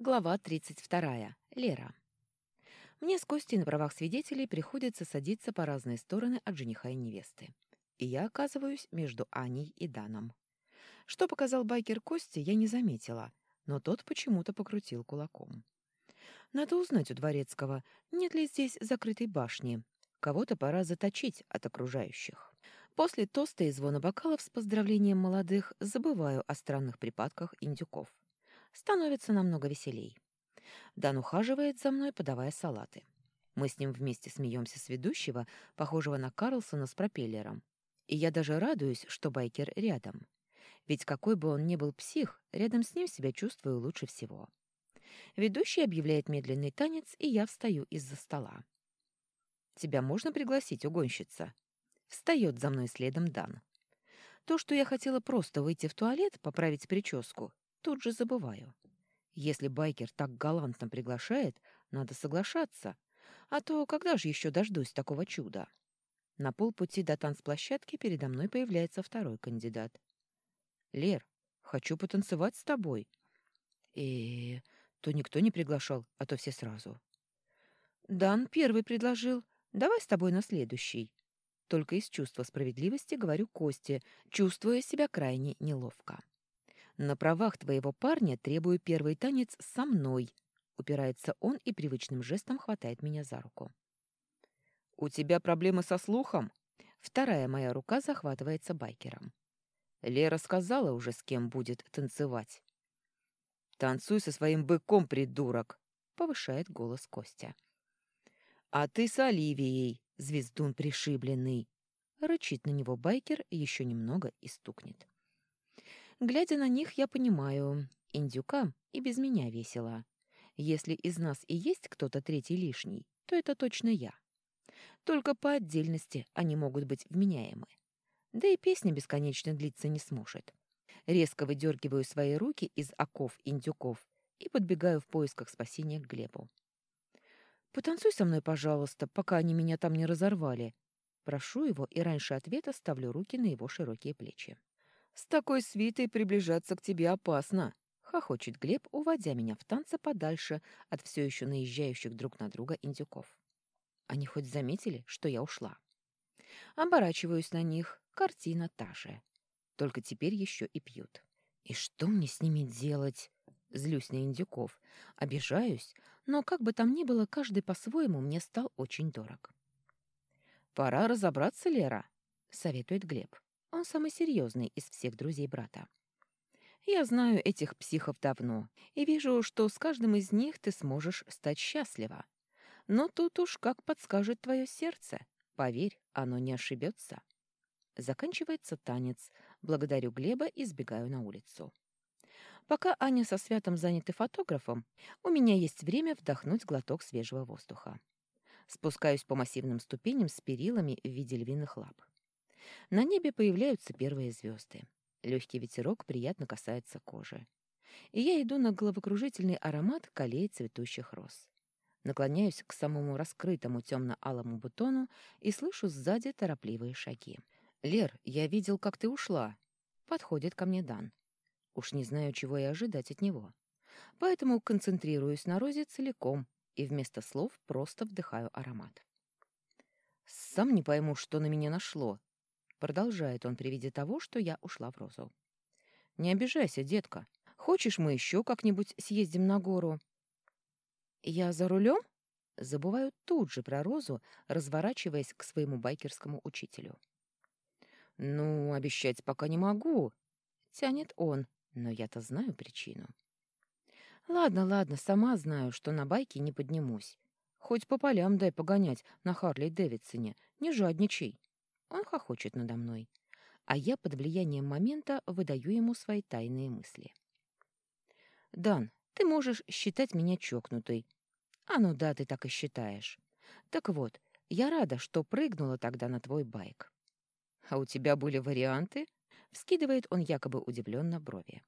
Глава 32. Лера. Мне с Костей на правах свидетелей приходится садиться по разные стороны от жениха и невесты. И я оказываюсь между Аней и Даном. Что показал байкер Кости, я не заметила, но тот почему-то покрутил кулаком. Надо узнать у Дворецкого, нет ли здесь закрытой башни. Кого-то пора заточить от окружающих. После тоста и звона бокалов с поздравлением молодых забываю о странных припадках индюков становится намного веселей. Дан ухаживает за мной, подавая салаты. Мы с ним вместе смеемся с ведущего, похожего на Карлсона с пропеллером. И я даже радуюсь, что байкер рядом. Ведь какой бы он ни был псих, рядом с ним себя чувствую лучше всего. Ведущий объявляет медленный танец, и я встаю из-за стола. «Тебя можно пригласить, угонщица?» Встает за мной следом Дан. То, что я хотела просто выйти в туалет, поправить прическу, тут же забываю. Если байкер так галантно приглашает, надо соглашаться. А то когда же еще дождусь такого чуда? На полпути до танцплощадки передо мной появляется второй кандидат. «Лер, хочу потанцевать с тобой». И то никто не приглашал, а то все сразу. «Дан первый предложил. Давай с тобой на следующий». Только из чувства справедливости говорю Косте, чувствуя себя крайне неловко. «На правах твоего парня требую первый танец со мной», — упирается он и привычным жестом хватает меня за руку. «У тебя проблемы со слухом?» Вторая моя рука захватывается байкером. Лера сказала уже, с кем будет танцевать. «Танцуй со своим быком, придурок!» — повышает голос Костя. «А ты с Оливией, звездун пришибленный!» — рычит на него байкер еще немного и стукнет. Глядя на них, я понимаю, индюкам и без меня весело. Если из нас и есть кто-то третий лишний, то это точно я. Только по отдельности они могут быть вменяемы. Да и песня бесконечно длиться не сможет. Резко выдергиваю свои руки из оков индюков и подбегаю в поисках спасения к Глебу. «Потанцуй со мной, пожалуйста, пока они меня там не разорвали». Прошу его и раньше ответа ставлю руки на его широкие плечи. «С такой свитой приближаться к тебе опасно», — хохочет Глеб, уводя меня в танце подальше от все еще наезжающих друг на друга индюков. Они хоть заметили, что я ушла? Оборачиваюсь на них, картина та же. Только теперь еще и пьют. И что мне с ними делать? Злюсь на индюков, обижаюсь, но как бы там ни было, каждый по-своему мне стал очень дорог. «Пора разобраться, Лера», — советует Глеб. Он самый серьезный из всех друзей брата. Я знаю этих психов давно и вижу, что с каждым из них ты сможешь стать счастлива. Но тут уж как подскажет твое сердце. Поверь, оно не ошибется. Заканчивается танец. Благодарю Глеба и сбегаю на улицу. Пока Аня со Святом заняты фотографом, у меня есть время вдохнуть глоток свежего воздуха. Спускаюсь по массивным ступеням с перилами в виде львиных лап. На небе появляются первые звезды. Легкий ветерок приятно касается кожи. И я иду на головокружительный аромат колей цветущих роз. Наклоняюсь к самому раскрытому темно-алому бутону и слышу сзади торопливые шаги. «Лер, я видел, как ты ушла». Подходит ко мне Дан. Уж не знаю, чего и ожидать от него. Поэтому концентрируюсь на розе целиком и вместо слов просто вдыхаю аромат. Сам не пойму, что на меня нашло. Продолжает он при виде того, что я ушла в розу. «Не обижайся, детка. Хочешь, мы еще как-нибудь съездим на гору?» «Я за рулем?» Забываю тут же про розу, разворачиваясь к своему байкерскому учителю. «Ну, обещать пока не могу», — тянет он, но я-то знаю причину. «Ладно, ладно, сама знаю, что на байке не поднимусь. Хоть по полям дай погонять на Харли Дэвидсоне, не жадничай». Он хохочет надо мной, а я под влиянием момента выдаю ему свои тайные мысли. «Дан, ты можешь считать меня чокнутой. А ну да, ты так и считаешь. Так вот, я рада, что прыгнула тогда на твой байк». «А у тебя были варианты?» — вскидывает он якобы удивленно брови.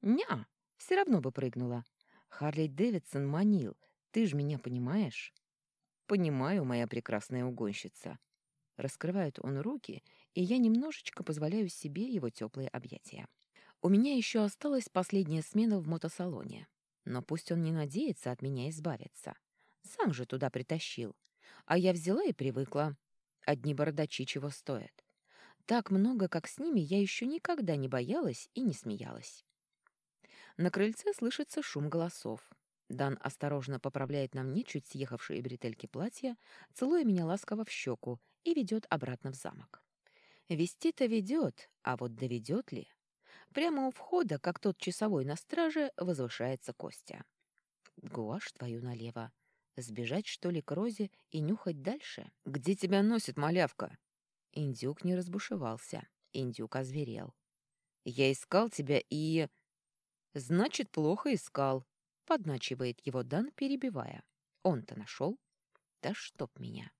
«Ня, все равно бы прыгнула. Харли Дэвидсон манил, ты ж меня понимаешь?» «Понимаю, моя прекрасная угонщица. Раскрывает он руки, и я немножечко позволяю себе его теплые объятия. У меня еще осталась последняя смена в мотосалоне. Но пусть он не надеется от меня избавиться. Сам же туда притащил. А я взяла и привыкла. Одни бородачи чего стоят. Так много, как с ними, я еще никогда не боялась и не смеялась. На крыльце слышится шум голосов. Дан осторожно поправляет на мне чуть съехавшие бретельки платья, целуя меня ласково в щеку и ведет обратно в замок. Вести-то ведет, а вот доведет ли? Прямо у входа, как тот часовой на страже, возвышается Костя. Гуашь твою налево. Сбежать, что ли, к Розе и нюхать дальше? Где тебя носит, малявка? Индюк не разбушевался. Индюк озверел. Я искал тебя и... Значит, плохо искал. Подначивает его Дан, перебивая. Он-то нашел? Да чтоб меня.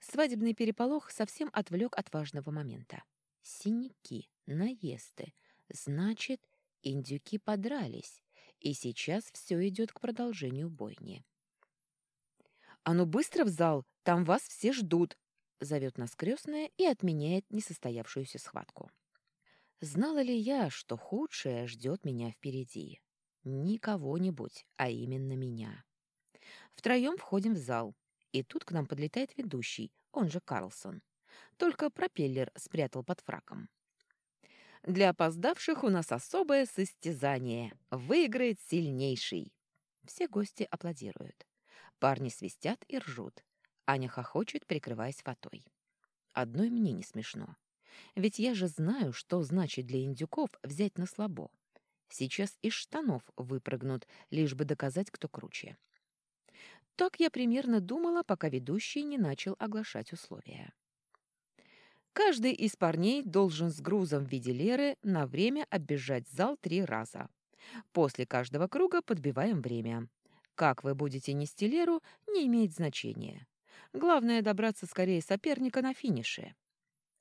Свадебный переполох совсем отвлек от важного момента. Синяки, наезды. Значит, индюки подрались, и сейчас все идет к продолжению бойни. «А ну быстро в зал, там вас все ждут!» — зовет нас крестная и отменяет несостоявшуюся схватку. Знала ли я, что худшее ждет меня впереди? Не кого-нибудь, а именно меня. Втроем входим в зал, и тут к нам подлетает ведущий, он же Карлсон. Только пропеллер спрятал под фраком. Для опоздавших у нас особое состязание. Выиграет сильнейший. Все гости аплодируют. Парни свистят и ржут. Аня хохочет, прикрываясь фатой. Одной мне не смешно. Ведь я же знаю, что значит для индюков взять на слабо. Сейчас из штанов выпрыгнут, лишь бы доказать, кто круче. Так я примерно думала, пока ведущий не начал оглашать условия. Каждый из парней должен с грузом в виде Леры на время оббежать зал три раза. После каждого круга подбиваем время. Как вы будете нести Леру, не имеет значения. Главное — добраться скорее соперника на финише.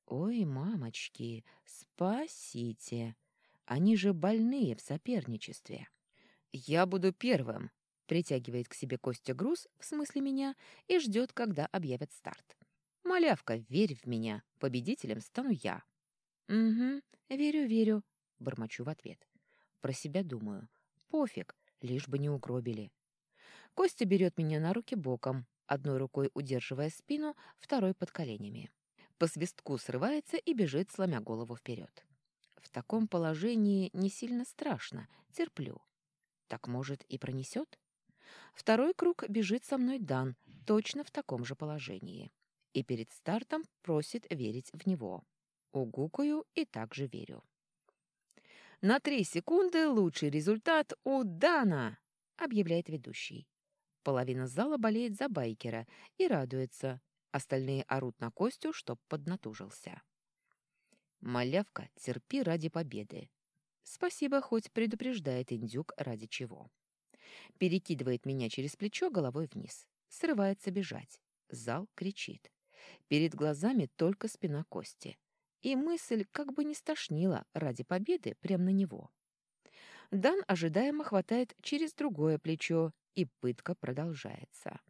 Ой, мамочки, спасите. Они же больные в соперничестве. Я буду первым, притягивает к себе Костя груз, в смысле меня, и ждет, когда объявят старт. Малявка, верь в меня, победителем стану я. Угу, верю, верю, бормочу в ответ. Про себя думаю. Пофиг, лишь бы не угробили. Костя берет меня на руки боком, одной рукой удерживая спину, второй под коленями. По свистку срывается и бежит, сломя голову вперед. В таком положении не сильно страшно, терплю. Так, может, и пронесет? Второй круг бежит со мной Дан, точно в таком же положении. И перед стартом просит верить в него. Угукаю и также верю. «На три секунды лучший результат у Дана!» — объявляет ведущий. Половина зала болеет за байкера и радуется. Остальные орут на Костю, чтоб поднатужился. «Малявка, терпи ради победы». Спасибо, хоть предупреждает индюк ради чего. Перекидывает меня через плечо головой вниз. Срывается бежать. Зал кричит. Перед глазами только спина Кости. И мысль как бы не стошнила ради победы прямо на него. Дан ожидаемо хватает через другое плечо, и пытка продолжается.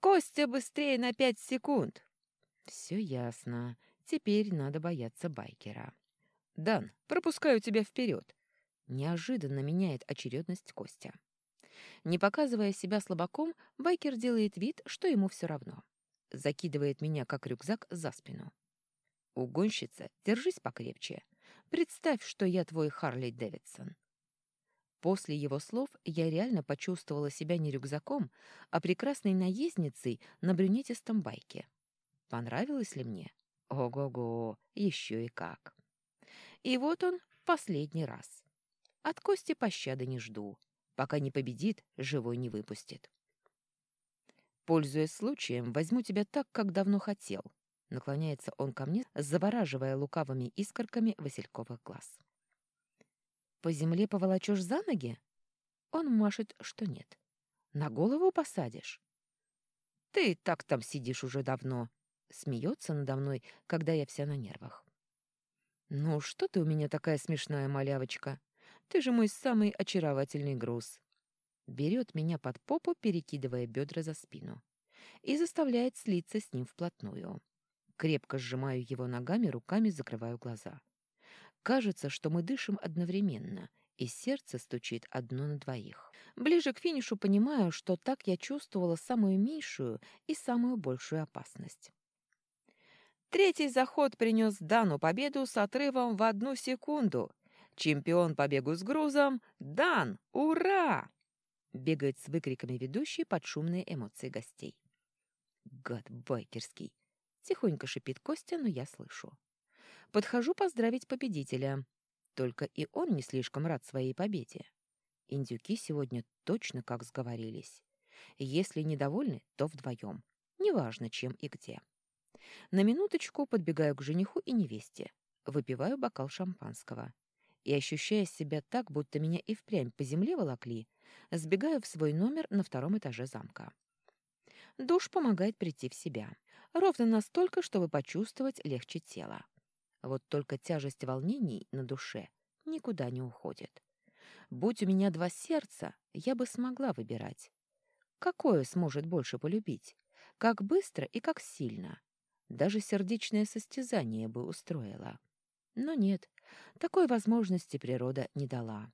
«Костя, быстрее на пять секунд!» «Все ясно. Теперь надо бояться байкера». «Дан, пропускаю тебя вперед!» Неожиданно меняет очередность Костя. Не показывая себя слабаком, байкер делает вид, что ему все равно. Закидывает меня, как рюкзак, за спину. «Угонщица, держись покрепче. Представь, что я твой Харли Дэвидсон». После его слов я реально почувствовала себя не рюкзаком, а прекрасной наездницей на брюнетистом байке. Понравилось ли мне? Ого-го, еще и как. И вот он, последний раз. От Кости пощады не жду. Пока не победит, живой не выпустит. Пользуясь случаем, возьму тебя так, как давно хотел. Наклоняется он ко мне, завораживая лукавыми искорками васильковых глаз. По земле поволочешь за ноги? Он машет, что нет. На голову посадишь? Ты так там сидишь уже давно. Смеется надо мной, когда я вся на нервах. Ну, что ты у меня такая смешная малявочка? Ты же мой самый очаровательный груз. Берет меня под попу, перекидывая бедра за спину. И заставляет слиться с ним вплотную. Крепко сжимаю его ногами, руками закрываю глаза. Кажется, что мы дышим одновременно, и сердце стучит одно на двоих. Ближе к финишу понимаю, что так я чувствовала самую меньшую и самую большую опасность. Третий заход принес Дану победу с отрывом в одну секунду. Чемпион по бегу с грузом — Дан! Ура! Бегает с выкриками ведущий под шумные эмоции гостей. Гад байкерский. Тихонько шипит Костя, но я слышу. Подхожу поздравить победителя. Только и он не слишком рад своей победе. Индюки сегодня точно как сговорились. Если недовольны, то вдвоем. Неважно, чем и где. На минуточку подбегаю к жениху и невесте. Выпиваю бокал шампанского. И, ощущая себя так, будто меня и впрямь по земле волокли, сбегаю в свой номер на втором этаже замка. Душ помогает прийти в себя. Ровно настолько, чтобы почувствовать легче тело. Вот только тяжесть волнений на душе никуда не уходит. Будь у меня два сердца, я бы смогла выбирать. Какое сможет больше полюбить? Как быстро и как сильно? Даже сердечное состязание бы устроило. Но нет, такой возможности природа не дала.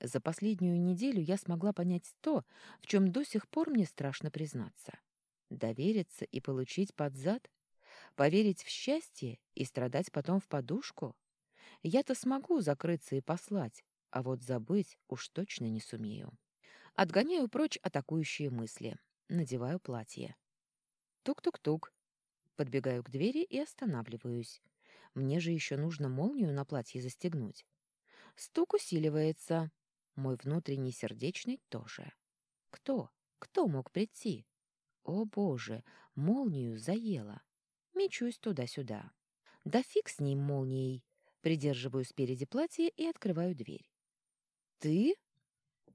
За последнюю неделю я смогла понять то, в чем до сих пор мне страшно признаться. Довериться и получить под зад? Поверить в счастье и страдать потом в подушку? Я-то смогу закрыться и послать, а вот забыть уж точно не сумею. Отгоняю прочь атакующие мысли. Надеваю платье. Тук-тук-тук. Подбегаю к двери и останавливаюсь. Мне же еще нужно молнию на платье застегнуть. Стук усиливается. Мой внутренний сердечный тоже. Кто? Кто мог прийти? О, боже, молнию заело. Мечусь туда-сюда. Да фиг с ним молнией. Придерживаю спереди платье и открываю дверь. «Ты?»